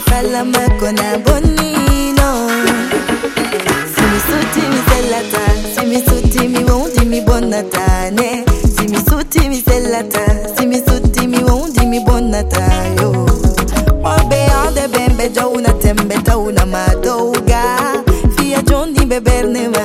makona bonino. Simi suti mi selata Simi suti mi wondi mi bonata ne Simi suti mi selata Simi suti mi wondi mi bonata yo Mobe ande bembe jona tembe tauna madoga Fia jondi beberne ma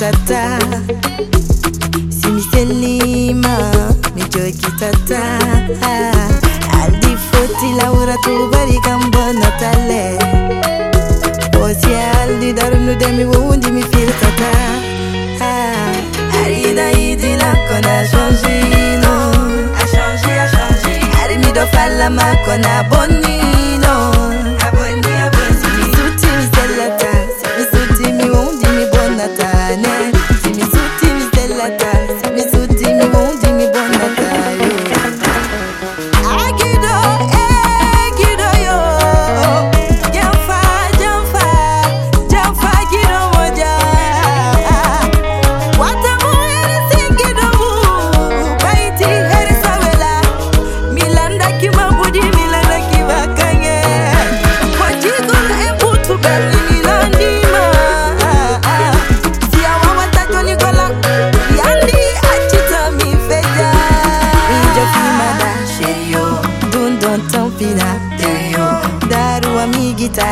Ngami tata Simi selima Mijoki tata Aldi foti laura tu bari kambo natale. Osi aldi darunu demi wundi mi fil tata. Arida idi la kona changino A changé, a changé. Ari mi do falla ma kona bonni Pina, yeah, yo Darua migita